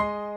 you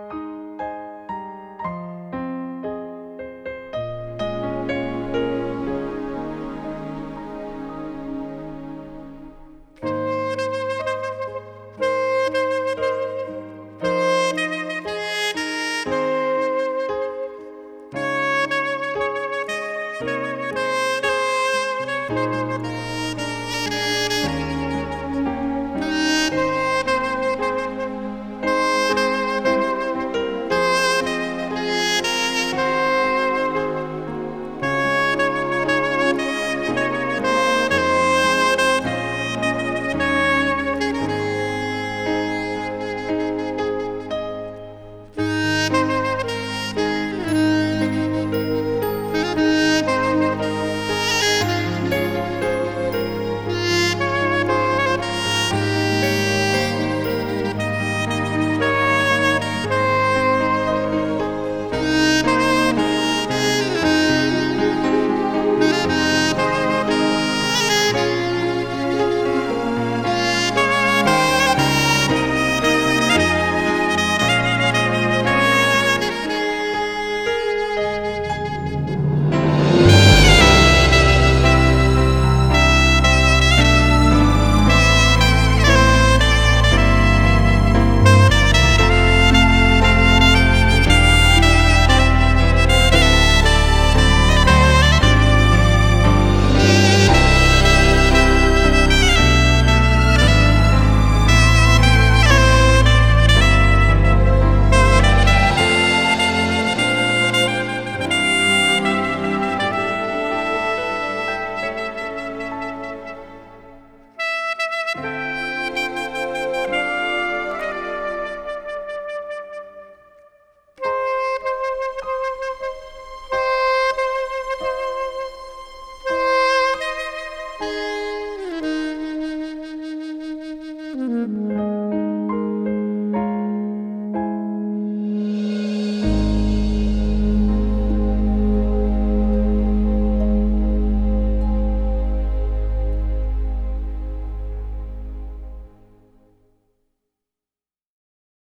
Mm-hmm.